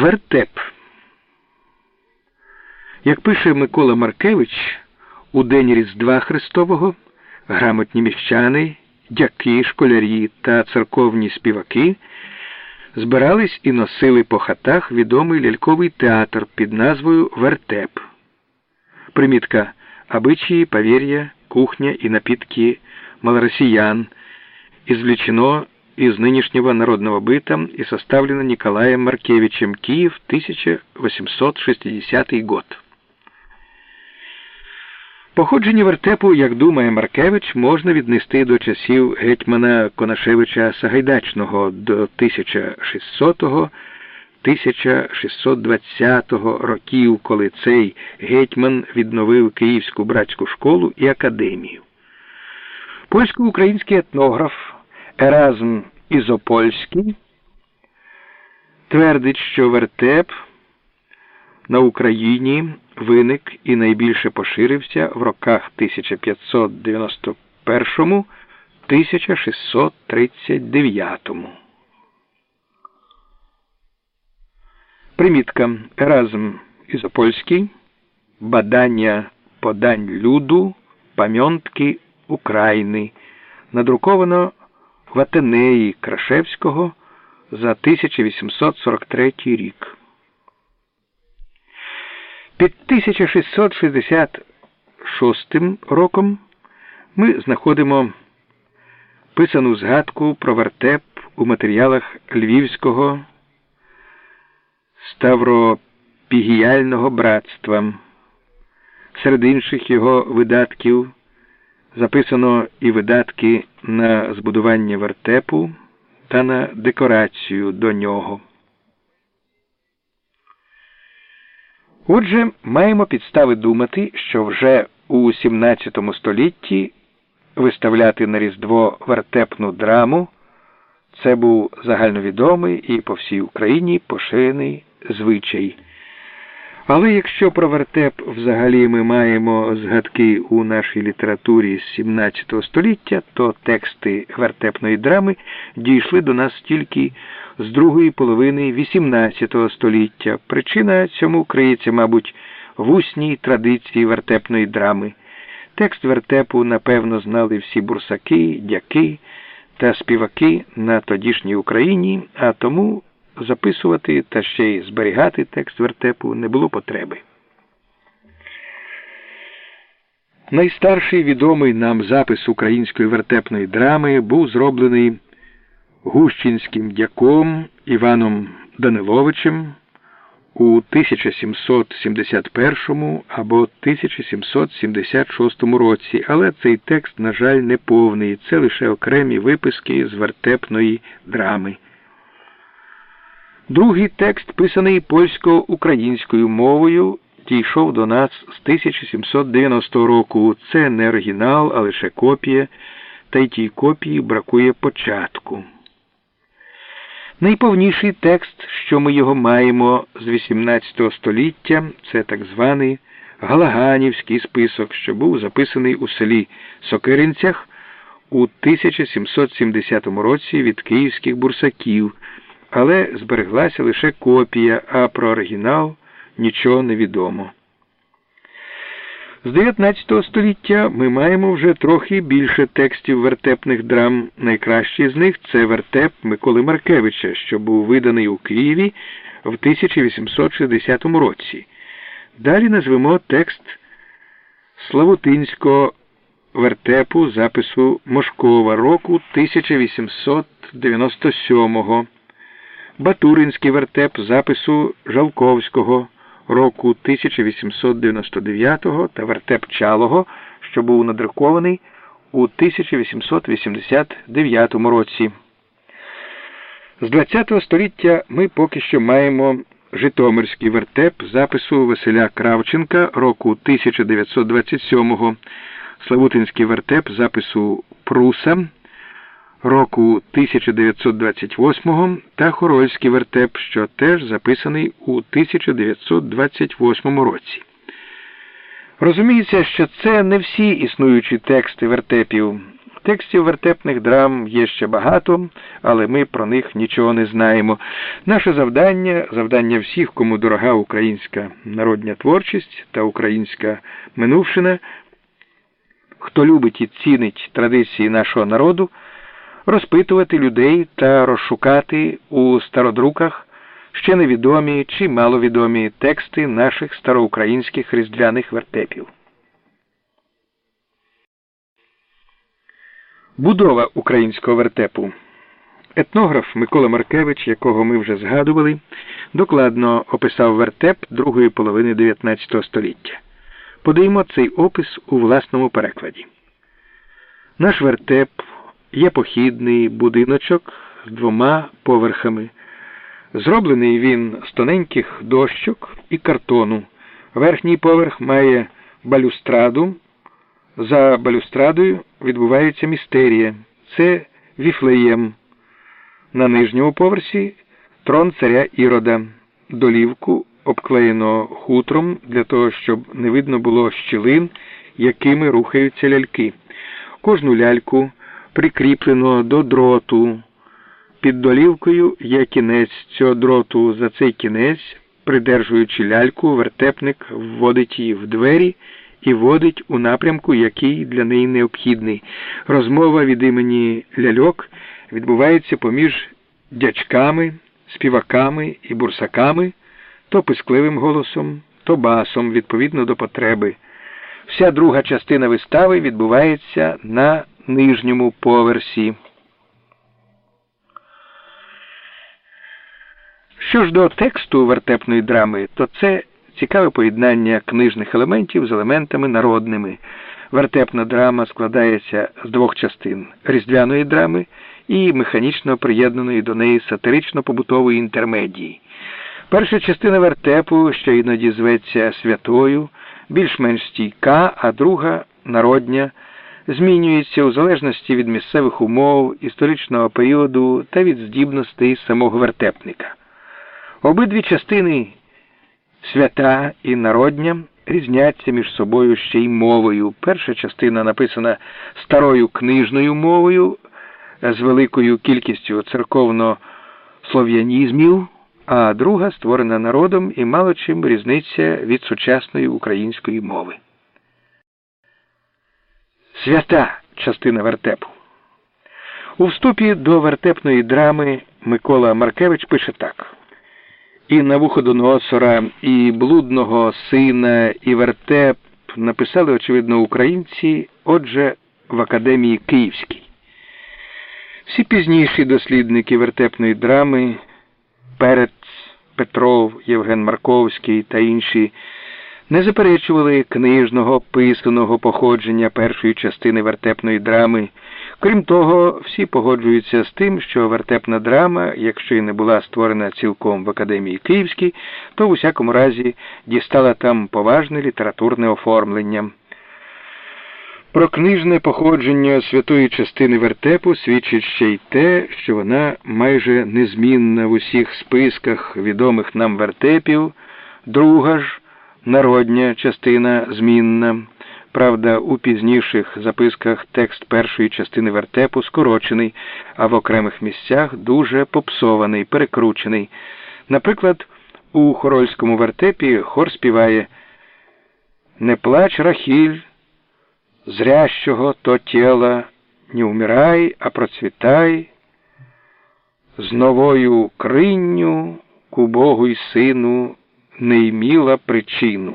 Вертеп. Як пише Микола Маркевич, у день Різдва Христового грамотні міщани, дяки, школярі та церковні співаки збирались і носили по хатах відомий ляльковий театр під назвою Вертеп. Примітка обычаи, поверья, кухня и напитки малороссиян, извлечено из нынешнего народного быта и составлено Николаем Маркевичем, Киев, 1860 год. Походження вертепу, як думає Маркевич, можна віднести до часів гетьмана Конашевича Сагайдачного до 1600 1620 років, коли цей гетьман відновив Київську братську школу і академію. Польсько-український етнограф Еразм Ізопольський твердить, що вертеп на Україні виник і найбільше поширився в роках 1591 1639 Примітка. Еразм Ізопольський, Бадання подань люду, пам'ятки України, надруковано в Крашевського за 1843 рік. Під 1666 роком ми знаходимо писану згадку про вертеп у матеріалах Львівського Ставропігіального братства. Серед інших його видатків записано і видатки на збудування вертепу та на декорацію до нього. Отже, маємо підстави думати, що вже у XVII столітті виставляти на Різдво вертепну драму це був загальновідомий і по всій Україні поширений звичай. Але якщо про вертеп взагалі ми маємо згадки у нашій літературі з 17 століття, то тексти вертепної драми дійшли до нас тільки з другої половини 18 століття. Причина цьому криється, мабуть, в усній традиції вертепної драми. Текст вертепу, напевно, знали всі бурсаки, дяки та співаки на тодішній Україні, а тому записувати та ще й зберігати текст вертепу не було потреби. Найстарший відомий нам запис української вертепної драми був зроблений гущинським дяком Іваном Даниловичем у 1771 або 1776 році, але цей текст, на жаль, не повний. Це лише окремі виписки з вертепної драми. Другий текст, писаний польсько-українською мовою, дійшов до нас з 1790 року. Це не оригінал, а лише копія, та й тій копії бракує початку. Найповніший текст, що ми його маємо з XVIII століття, це так званий Галаганівський список, що був записаний у селі Сокиринцях у 1770 році від київських бурсаків але збереглася лише копія, а про оригінал нічого не відомо. З 19 століття ми маємо вже трохи більше текстів вертепних драм. Найкращий з них це вертеп Миколи Маркевича, що був виданий у Києві в 1860 році. Далі назвемо текст Славутинського вертепу запису Мошкова року 1897 року. Батуринський вертеп запису Жалковського року 1899 та вертеп Чалого, що був надрукований у 1889 році. З ХХ століття ми поки що маємо Житомирський вертеп запису Василя Кравченка року 1927, Славутинський вертеп запису Пруса року 1928 та Хорольський вертеп, що теж записаний у 1928 році. Розуміється, що це не всі існуючі тексти вертепів. Текстів вертепних драм є ще багато, але ми про них нічого не знаємо. Наше завдання завдання всіх, кому дорога українська народня творчість та українська минувшина, хто любить і цінить традиції нашого народу, розпитувати людей та розшукати у стародруках ще невідомі чи маловідомі тексти наших староукраїнських різдвяних вертепів. Будова українського вертепу. Етнограф Микола Маркевич, якого ми вже згадували, докладно описав вертеп другої половини 19 століття. Подаємо цей опис у власному перекладі. Наш вертеп є похідний будиночок з двома поверхами. Зроблений він з тоненьких дощок і картону. Верхній поверх має балюстраду. За балюстрадою відбувається містерія. Це віфлеєм. На нижньому поверсі трон царя Ірода. Долівку обклеєно хутром для того, щоб не видно було щілин, якими рухаються ляльки. Кожну ляльку прикріплено до дроту. Під долівкою є кінець цього дроту. За цей кінець, придержуючи ляльку, вертепник вводить її в двері і водить у напрямку, який для неї необхідний. Розмова від імені ляльок відбувається поміж дячками, співаками і бурсаками, то пискливим голосом, то басом, відповідно до потреби. Вся друга частина вистави відбувається на нижньому поверсі. Що ж до тексту вертепної драми, то це цікаве поєднання книжних елементів з елементами народними. Вертепна драма складається з двох частин різдвяної драми і механічно приєднаної до неї сатирично-побутової інтермедії. Перша частина вертепу, що іноді зветься святою, більш-менш стійка, а друга народня, змінюється у залежності від місцевих умов, історичного періоду та від здібностей самого вертепника. Обидві частини свята і народня різняться між собою ще й мовою. Перша частина написана старою книжною мовою з великою кількістю церковно-слов'янізмів, а друга створена народом і мало чим різниця від сучасної української мови. Свята частина вертепу. У вступі до вертепної драми Микола Маркевич пише так і на Навуходоносора, і блудного сина, і вертеп написали, очевидно, українці, отже, в Академії Київській. Всі пізніші дослідники вертепної драми Перець, Петров, Євген Марковський та інші не заперечували книжного писаного походження першої частини вертепної драми. Крім того, всі погоджуються з тим, що вертепна драма, якщо й не була створена цілком в Академії Київській, то в усякому разі дістала там поважне літературне оформлення. Про книжне походження святої частини вертепу свідчить ще й те, що вона майже незмінна в усіх списках відомих нам вертепів, друга ж народня частина змінна. Правда, у пізніших записках текст першої частини вертепу скорочений, а в окремих місцях дуже попсований, перекручений. Наприклад, у хорольському вертепі хор співає Не плач рахіль, зрящого то тіла, не умирай, а процвітай, з новою кринню к Богу й сину не йміла причину.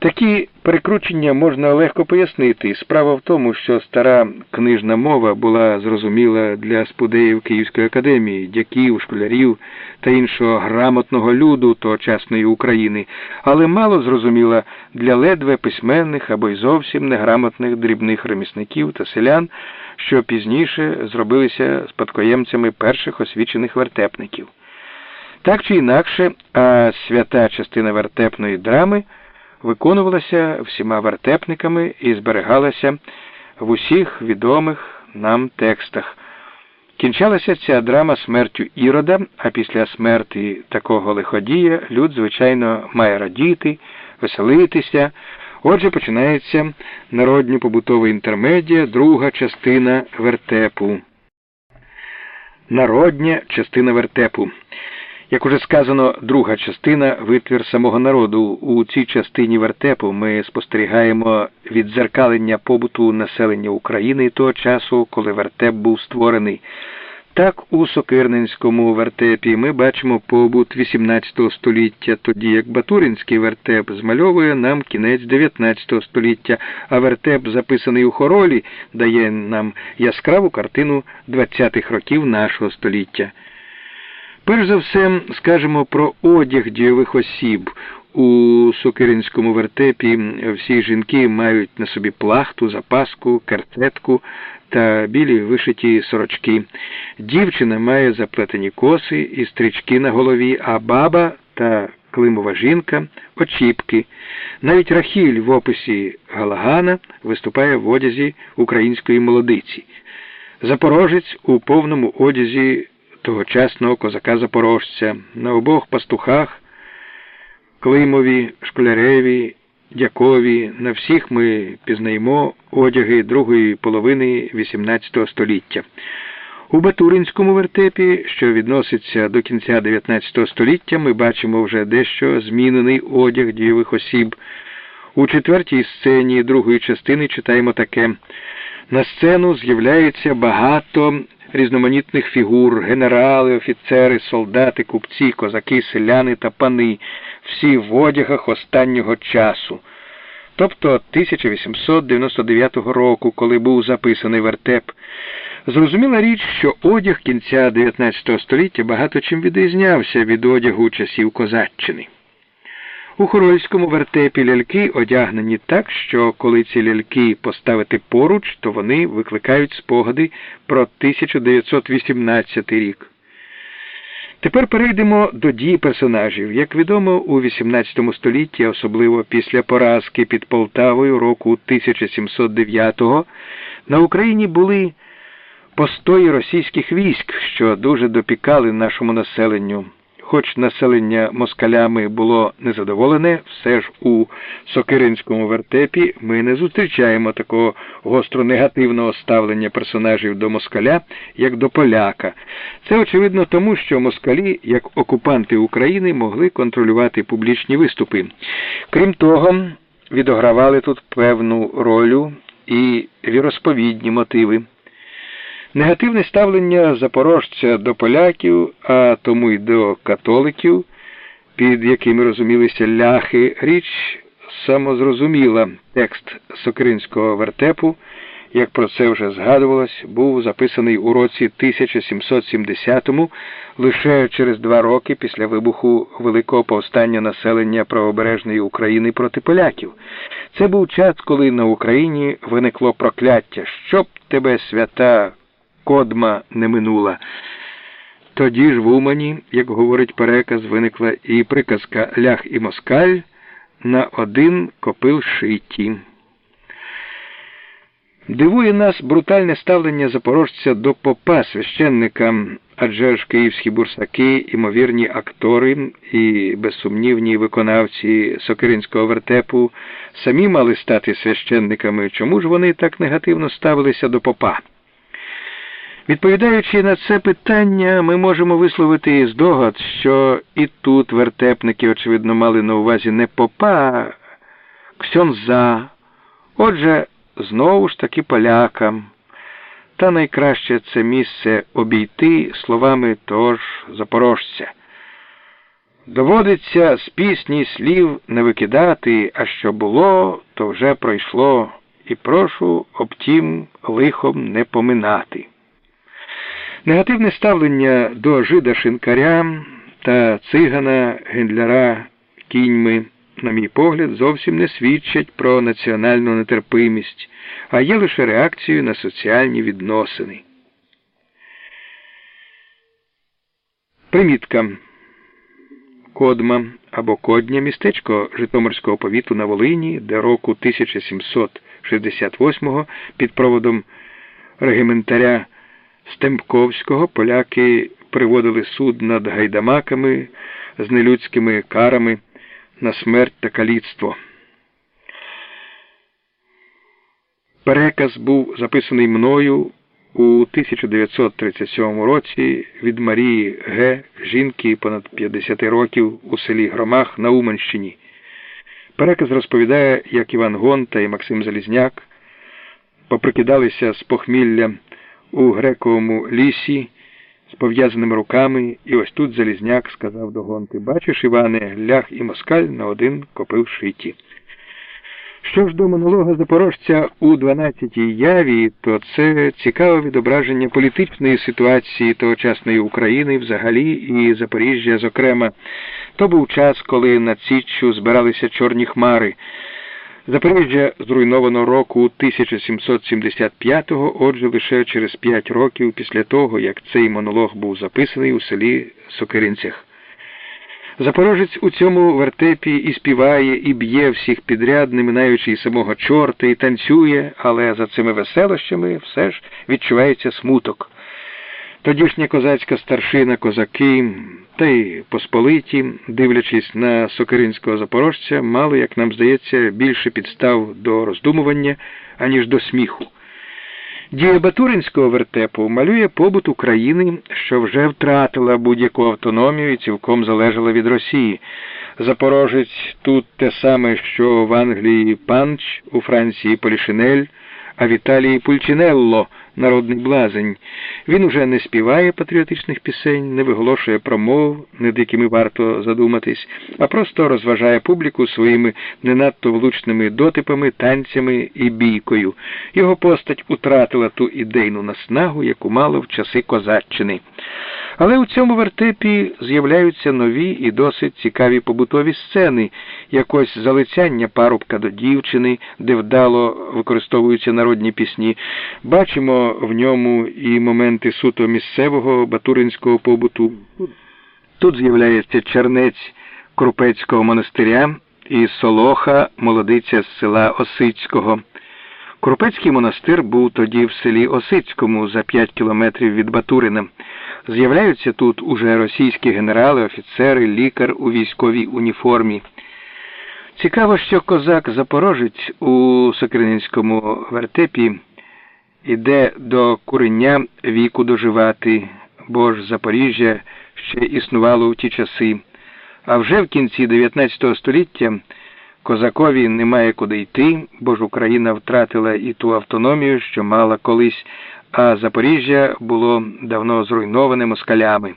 Такі перекручення можна легко пояснити. Справа в тому, що стара книжна мова була зрозуміла для спудеїв Київської академії, дяків, школярів та іншого грамотного люду тогочасної України, але мало зрозуміла для ледве письменних або й зовсім неграмотних дрібних ремісників та селян, що пізніше зробилися спадкоємцями перших освічених вертепників. Так чи інакше, а свята частина вертепної драми виконувалася всіма вертепниками і зберігалася в усіх відомих нам текстах. Кінчалася ця драма смертю Ірода, а після смерті такого лиходія люд, звичайно, має радіти, веселитися, Отже, починається народньо побутова інтермедія, друга частина вертепу. Народня частина вертепу. Як уже сказано, друга частина витвір самого народу. У цій частині вертепу ми спостерігаємо відзеркалення побуту населення України того часу, коли вертеп був створений. Так, у Сокирненському вертепі ми бачимо побут XVIII століття, тоді як Батуринський вертеп змальовує нам кінець XIX століття, а вертеп, записаний у хоролі, дає нам яскраву картину ХХ років нашого століття. Перш за все скажемо про одяг дійових осіб. У Сокиринському вертепі всі жінки мають на собі плахту, запаску, карцетку та білі вишиті сорочки. Дівчина має заплетені коси і стрічки на голові, а баба та климова жінка очіпки. Навіть Рахіль в описі Галагана виступає в одязі української молодиці. Запорожець у повному одязі тогочасного козака-запорожця, на обох пастухах, Климові, Школяреві, Дякові, на всіх ми пізнаємо одяги другої половини XVIII століття. У Батуринському вертепі, що відноситься до кінця XIX століття, ми бачимо вже дещо змінений одяг дієвих осіб. У четвертій сцені другої частини читаємо таке. На сцену з'являється багато різноманітних фігур, генерали, офіцери, солдати, купці, козаки, селяни та пани, всі в одягах останнього часу. Тобто 1899 року, коли був записаний вертеп, зрозуміла річ, що одяг кінця 19 століття багато чим відрізнявся від одягу часів козаччини. У хорольському вертепі ляльки одягнені так, що коли ці ляльки поставити поруч, то вони викликають спогади про 1918 рік. Тепер перейдемо до дій персонажів. Як відомо, у XVIII столітті, особливо після поразки під Полтавою року 1709-го, на Україні були постої російських військ, що дуже допікали нашому населенню. Хоч населення москалями було незадоволене, все ж у Сокиринському вертепі ми не зустрічаємо такого гостро негативного ставлення персонажів до москаля, як до поляка. Це очевидно тому, що москалі, як окупанти України, могли контролювати публічні виступи. Крім того, відогравали тут певну роль і віросповідні мотиви. Негативне ставлення запорожця до поляків, а тому й до католиків, під якими розумілися ляхи, річ самозрозуміла. Текст Сокиринського вертепу, як про це вже згадувалось, був записаний у році 1770-му, лише через два роки після вибуху великого повстання населення правобережної України проти поляків. Це був час, коли на Україні виникло прокляття, щоб тебе свята кодма не минула. Тоді ж в Умані, як говорить переказ, виникла і приказка лях і москаль на один копил шиті. Дивує нас брутальне ставлення запорожця до попа священника, адже ж київські бурсаки, імовірні актори і безсумнівні виконавці Сокиринського вертепу самі мали стати священниками. Чому ж вони так негативно ставилися до попа? Відповідаючи на це питання, ми можемо висловити здогад, що і тут вертепники, очевидно, мали на увазі не попа, а ксьонза, отже, знову ж таки полякам. Та найкраще це місце обійти словами того ж запорожця. Доводиться з пісні слів не викидати, а що було, то вже пройшло, і прошу обтім лихом не поминати. Негативне ставлення до жида шинкаря та цигана гендляра кіньми, на мій погляд, зовсім не свідчать про національну нетерпимість, а є лише реакцією на соціальні відносини. Примітка. Кодма або Кодня містечко Житомирського повіту на Волині, де року 1768-го під проводом регіментаря Стемпковського поляки приводили суд над гайдамаками з нелюдськими карами на смерть та каліцтво. Переказ був записаний мною у 1937 році від Марії Г. жінки понад 50 років у селі Громах на Уманщині. Переказ розповідає, як Іван Гонта і Максим Залізняк поприкидалися з похмілля у грековому лісі з пов'язаними руками, і ось тут Залізняк сказав до Гонти Бачиш, Іване, лях і москаль на один копив шиті. Що ж до монолога запорожця у 12-й яві, то це цікаве відображення політичної ситуації тогочасної України взагалі і Запоріжжя, зокрема. То був час, коли над Січчю збиралися чорні хмари. Запоріжжя зруйновано року 1775-го, отже, лише через п'ять років після того, як цей монолог був записаний у селі Сокиринцях. Запорожець у цьому вертепі і співає, і б'є всіх підряд, не минаючи й самого чорта, і танцює, але за цими веселощами все ж відчувається смуток. Тодішня козацька старшина, козаки та й посполиті, дивлячись на сокиринського запорожця, мали, як нам здається, більше підстав до роздумування, аніж до сміху. Дія Батуринського вертепу малює побут України, що вже втратила будь-яку автономію і цілком залежала від Росії. Запорожець тут те саме, що в Англії Панч, у Франції Полішинель, а в Італії Пульчинелло народний блазень. Він уже не співає патріотичних пісень, не виголошує промов, над якими варто задуматись, а просто розважає публіку своїми не надто влучними дотипами, танцями і бійкою. Його постать утратила ту ідейну наснагу, яку мало в часи козаччини. Але у цьому вертепі з'являються нові і досить цікаві побутові сцени, якось залицяння парубка до дівчини, де вдало використовуються народні пісні. Бачимо в ньому і моменти суто місцевого батуринського побуту. Тут з'являється чернець Крупецького монастиря і Солоха, молодиця з села Осицького. Крупецький монастир був тоді в селі Осицькому за 5 кілометрів від Батурина. З'являються тут уже російські генерали, офіцери, лікар у військовій уніформі. Цікаво, що козак Запорожець у Сокиринському вертепі іде до курення віку доживати, бо ж Запоріжжя ще існувало у ті часи. А вже в кінці 19 століття козакові немає куди йти, бо ж Україна втратила і ту автономію, що мала колись а Запоріжжя було давно зруйноване москалями.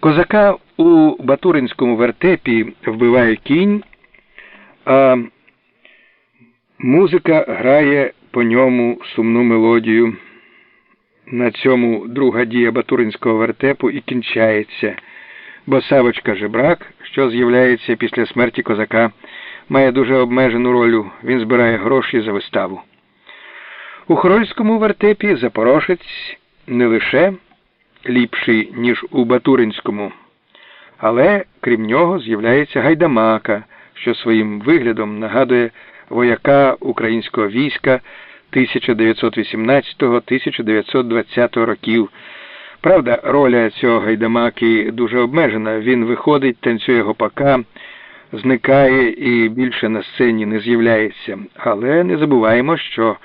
Козака у Батуринському вертепі вбиває кінь, а музика грає по ньому сумну мелодію. На цьому друга дія Батуринського вертепу і кінчається, бо Савочка Жебрак, що з'являється після смерті козака, має дуже обмежену роль. Він збирає гроші за виставу. У Хорольському вертепі Запорожець не лише ліпший, ніж у Батуринському, але крім нього з'являється гайдамака, що своїм виглядом нагадує вояка українського війська 1918-1920 років. Правда, роля цього гайдамаки дуже обмежена. Він виходить, танцює гопака, зникає і більше на сцені не з'являється. Але не забуваємо, що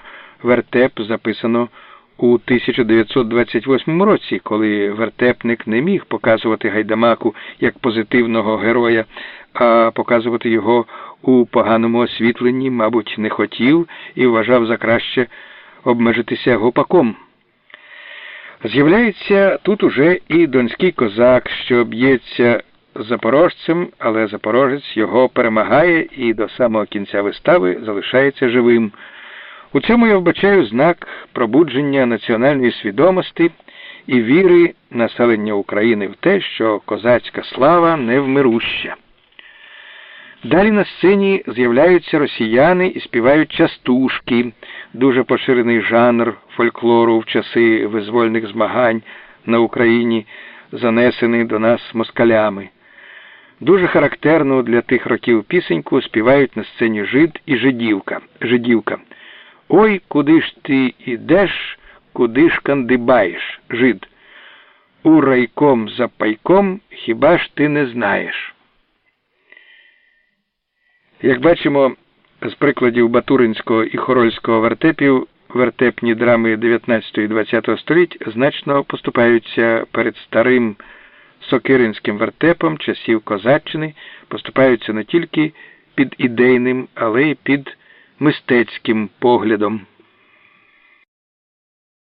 вертеп записано у 1928 році, коли вертепник не міг показувати гайдамаку як позитивного героя, а показувати його у поганому освітленні, мабуть, не хотів і вважав за краще обмежитися гопаком. З'являється тут уже і донський козак, що б'ється запорожцем, але запорожець його перемагає і до самого кінця вистави залишається живим. У цьому я вбачаю знак пробудження національної свідомості і віри населення України в те, що козацька слава невмируща. Далі на сцені з'являються росіяни і співають частушки, дуже поширений жанр фольклору в часи визвольних змагань на Україні, занесений до нас москалями. Дуже характерну для тих років пісеньку співають на сцені жид і жидівка. жидівка. Ой, куди ж ти ідеш, куди ж кандибаєш, жид? У райком за пайком хіба ж ти не знаєш? Як бачимо, З прикладів Батуринського і Хорольського вертепів вертепні драми 19 і 20 століть значно поступаються перед старим сокиринським вертепом часів Козаччини, поступаються не тільки під ідейним, але й під мистецьким поглядом.